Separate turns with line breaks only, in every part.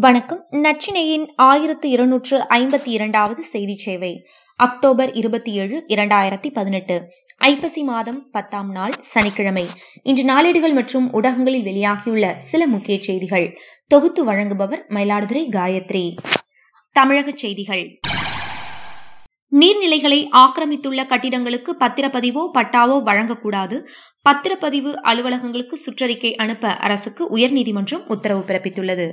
வணக்கம். நச்சினையின் ஆயிரத்து இருநூற்று ஐம்பத்தி இரண்டாவது செய்தி சேவை. அக்டோபர் இருபத்தி ஏழு இரண்டாயிரத்தி பதினெட்டு. ஐப்பசி மாதம் பத்தாம் நாள் சனிக்கிழமை. இன்று நாளேடுகள் மற்றும் ஊடகங்களில் வெளியாகியுள்ள சில முக்கிய செய்திகள். தொகுத்து வழங்குபவர் மயிலாடுதுறை காயத்ரி. தமிழக செய்திகள். நீர்நிலைகளை ஆக்கிரமித்துள்ள கட்டிடங்களுக்கு பத்திரப்பதிவோ பட்டாவோ வழங்கக்கூடாது. பத்திரப்பதிவு அலுவலகங்களுக்கு சுற்றறிக்கை அனுப்ப அரசுக்கு உயர்நீதிமன்றம் உத்தரவு பிறப்பித்துள்ளது.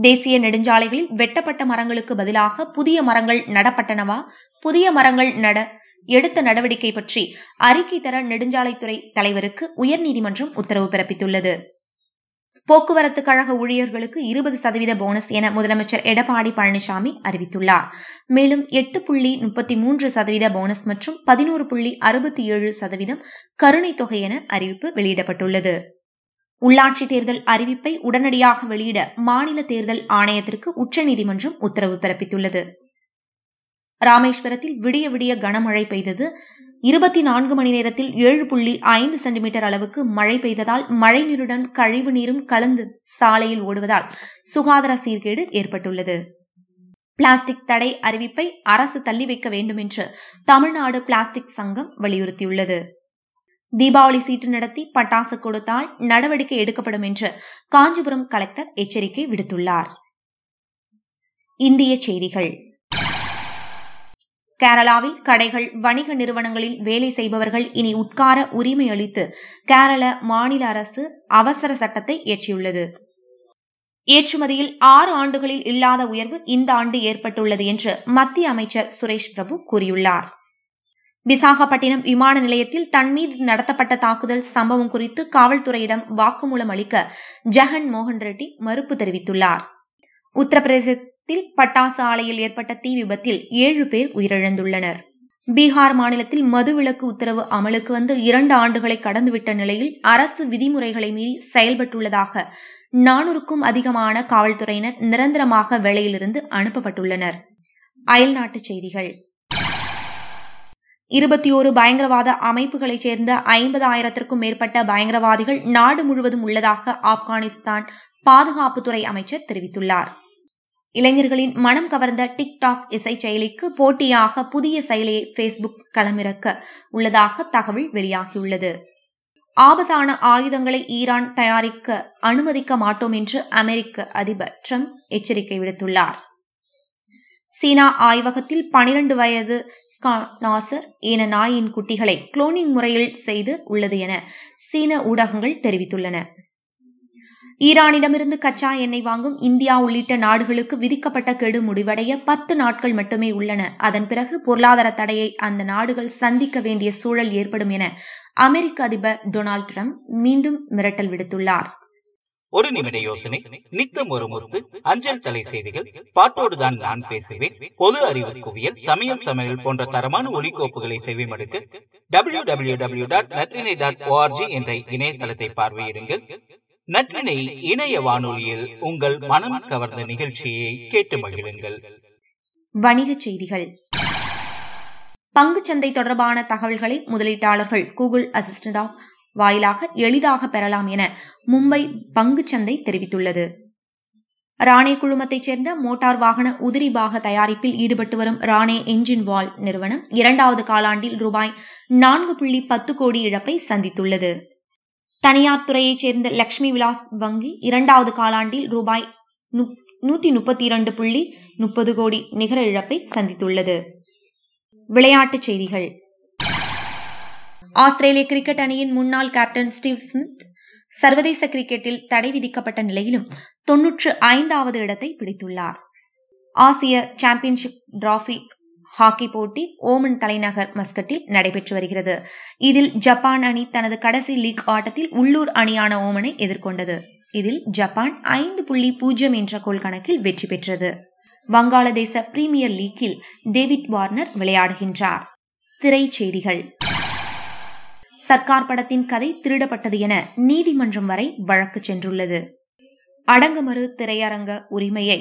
தேசிய நெடுஞ்சாலைகளில் வெட்டப்பட்ட மரங்களுக்கு பதிலாக புதிய மரங்கள் நடப்பட்டனவா? புதிய மரங்கள் நட எடுத்த நடவடிக்கை பற்றி அறிக்கை தர நெடுஞ்சாலைத்துறை தலைவருக்கு உயர்நீதிமன்றம் உத்தரவு பிறப்பித்துள்ளது. போக்குவரத்து கழக ஊழியர்களுக்கு இருபது சதவீத போனஸ் என முதலமைச்சர் எடப்பாடி பழனிசாமி அறிவித்துள்ளார். மேலும் எட்டு புள்ளி முப்பத்தி மூன்று சதவீத போனஸ் மற்றும் பதினோரு புள்ளி அறுபத்தி ஏழு சதவீதம் கருணை தொகை என அறிவிப்பு வெளியிடப்பட்டுள்ளது. உள்ளாட்சி தேர்தல் அறிவிப்பை உடனடியாக வெளியிட மாநில தேர்தல் ஆணையத்திற்கு உச்சநீதிமன்றம் உத்தரவு பிறப்பித்துள்ளது. ராமேஸ்வரத்தில் விடிய விடிய கனமழை பெய்தது. இருபத்தி நான்கு மணி நேரத்தில் ஏழு புள்ளி ஐந்து சென்டிமீட்டர் அளவுக்கு மழை பெய்ததால் மழைநீருடன் கழிவு நீரும் கலந்து சாலையில் ஓடுவதால் சுகாதார சீர்கேடு ஏற்பட்டுள்ளது. பிளாஸ்டிக் தடை அறிவிப்பை அரசு தள்ளி வைக்க வேண்டும் என்று தமிழ்நாடு பிளாஸ்டிக் சங்கம் வலியுறுத்தியுள்ளது. தீபாவளி சீட்டு நடத்தி பட்டாசு கொடுத்தால் நடவடிக்கை எடுக்கப்படும் என்று காஞ்சிபுரம் கலெக்டர் எச்சரிக்கை விடுத்துள்ளார். இந்திய செய்திகள். கேரளாவில் கடைகள் வணிக நிறுவனங்களில் வேலை செய்பவர்கள் இனி உட்கார உரிமை அளித்து கேரள மாநில அரசு அவசர சட்டத்தை இயற்றியுள்ளது. ஏற்றுமதியில் ஆறு ஆண்டுகளில் இல்லாத உயர்வு இந்த ஆண்டு ஏற்பட்டுள்ளது என்று மத்திய அமைச்சர் சுரேஷ் பிரபு கூறியுள்ளார். விசாகப்பட்டினம் விமான நிலையத்தில் தன் மீது நடத்தப்பட்ட தாக்குதல் சம்பவம் குறித்து காவல்துறையிடம் வாக்குமூலம் அளிக்க ஜெகன் மோகன் ரெட்டி மறுப்பு தெரிவித்துள்ளார். உத்தரப்பிரதேசத்தில் பட்டாசு ஆலையில் ஏற்பட்ட தீ விபத்தில் ஏழு பேர் உயிரிழந்துள்ளனர். பீகார் மாநிலத்தில் மதுவிலக்கு உத்தரவு அமலுக்கு வந்து இரண்டு ஆண்டுகளை கடந்துவிட்ட நிலையில் அரசு விதிமுறைகளை மீறி செயல்பட்டுள்ளதாக நானூறுக்கும் அதிகமான காவல்துறையினர் நிரந்தரமாக வேலையிலிருந்து அனுப்பப்பட்டுள்ளனர். அயல்நாட்டுச் செய்திகள். இருபத்தி ஓரு பயங்கரவாத அமைப்புகளைச் சேர்ந்த ஐம்பது ஆயிரத்திற்கும் மேற்பட்ட பயங்கரவாதிகள் நாடு முழுவதும் உள்ளதாக ஆப்கானிஸ்தான் பாதுகாப்புத்துறை அமைச்சர் தெரிவித்துள்ளார். இளைஞர்களின் மனம் கவர்ந்த டிக்டாக் இசை செயலிக்கு போட்டியாக புதிய செயலியை பேஸ்புக் களமிறக்க உள்ளதாக தகவல் வெளியாகியுள்ளது. ஆபத்தான ஆயுதங்களை ஈரான் தயாரிக்க அனுமதிக்க மாட்டோம் என்று அமெரிக்க அதிபர் ட்ரம்ப் எச்சரிக்கை விடுத்துள்ளார். சீனா ஆய்வகத்தில் பனிரண்டு வயது ஸ்கானாசர் என நாயின் குட்டிகளை குளோனிங் முறையில் செய்து உள்ளது என சீன ஊடகங்கள் தெரிவித்துள்ளன. ஈரானிடமிருந்து கச்சா எண்ணெய் வாங்கும் இந்தியா உள்ளிட்ட நாடுகளுக்கு விதிக்கப்பட்ட கெடு முடிவடைய பத்து நாட்கள் மட்டுமே உள்ளன. அதன் பிறகு பொருளாதார தடையை அந்த நாடுகள் சந்திக்க வேண்டிய சூழல் ஏற்படும் என அமெரிக்க அதிபர் டொனால்டு டிரம்ப் மீண்டும் மிரட்டல் விடுத்துள்ளார்.
ஒரு நிமிட யோசனை. நித்தம் ஒரு முறுக்கு. அஞ்சல் தலை செய்திகள். பாட்டோடுதான் நான் பேசுவேன். பொது அறிவு குவியல் சமயம் சமையல் போன்ற தரமான ஒலிக்கோப்புகளை செவிமடுக்க W W W dot Natrinai dot ORG என்ற இணையதளத்தை பார்வையிடுங்கள். நற்றினை இணைய வானொலியில் உங்கள் மனம் கவர்ந்த நிகழ்ச்சியை கேட்டு மகிழுங்கள்.
வணிகச் செய்திகள். பங்குச்சந்தை தொடர்பான தகவல்களை முதலீட்டாளர்கள் கூகுள் அசிஸ்டன்ட் ஆஃப் வாயிலாக எளிதாக பெறலாம் என மும்பை பங்குச்சந்தை தெரிவித்துள்ளது. ராணே குழுமத்தைச் சேர்ந்த மோட்டார் வாகன உதிரி பாக தயாரிப்பில் ஈடுபட்டு வரும் ராணே என்ஜின் வால் நிறுவனம் இரண்டாவது காலாண்டில் ரூபாய் நான்கு புள்ளி பத்து கோடி இழப்பை சந்தித்துள்ளது. தனியார் துறையைச் சேர்ந்த லட்சுமி விலாஸ் வங்கி இரண்டாவது காலாண்டில் ரூபாய் நூத்தி முப்பத்தி இரண்டு புள்ளி முப்பது கோடி நிகர இழப்பை சந்தித்துள்ளது. விளையாட்டுச் செய்திகள். ஆஸ்திரேலிய கிரிக்கெட் அணியின் முன்னாள் கேப்டன் ஸ்டீவ் ஸ்மித் சர்வதேச கிரிக்கெட்டில் தடை விதிக்கப்பட்ட நிலையிலும் தொன்னூற்று ஐந்தாவது இடத்தை பிடித்துள்ளார். ஆசிய சாம்பியன்ஷிப் டிராபி ஹாக்கி போட்டி ஓமன் தலைநகர் மஸ்கட்டில் நடைபெற்று வருகிறது. இதில் ஜப்பான் அணி தனது கடைசி லீக் ஆட்டத்தில் உள்ளூர் அணியான ஓமனை எதிர்கொண்டது. இதில் ஜப்பான் ஐந்து புள்ளி பூஜ்ஜியம் என்ற கோல் கணக்கில் வெற்றி பெற்றது. வங்காளதேச பிரீமியர் லீக்கில் டேவிட் வார்னர் விளையாடுகின்றார். திரைச்செய்திகள் சர்க்கார் படத்தின் கதை திருடப்பட்டது என நீதிமன்றம் வரை வழக்கு சென்றுள்ளது. அடங்குமறு திரையரங்க உரிமையை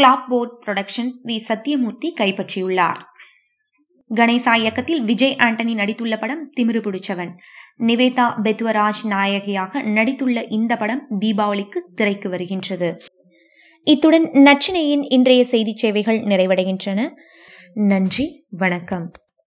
clap board production V Sathyamurthy கைப்பற்றியுள்ளார். Ganesha இயக்கத்தில் விஜய் ஆண்டனி நடித்துள்ள படம் திமிரு பிடிச்சவன். நிவேதா பெத்வராஜ் நாயகியாக நடித்துள்ள இந்த படம் தீபாவளிக்கு திரைக்கு வருகின்றது. இத்துடன் நச்சினையின் இன்றைய செய்திச் சேவைகள் நிறைவடைகின்றன. நன்றி வணக்கம்.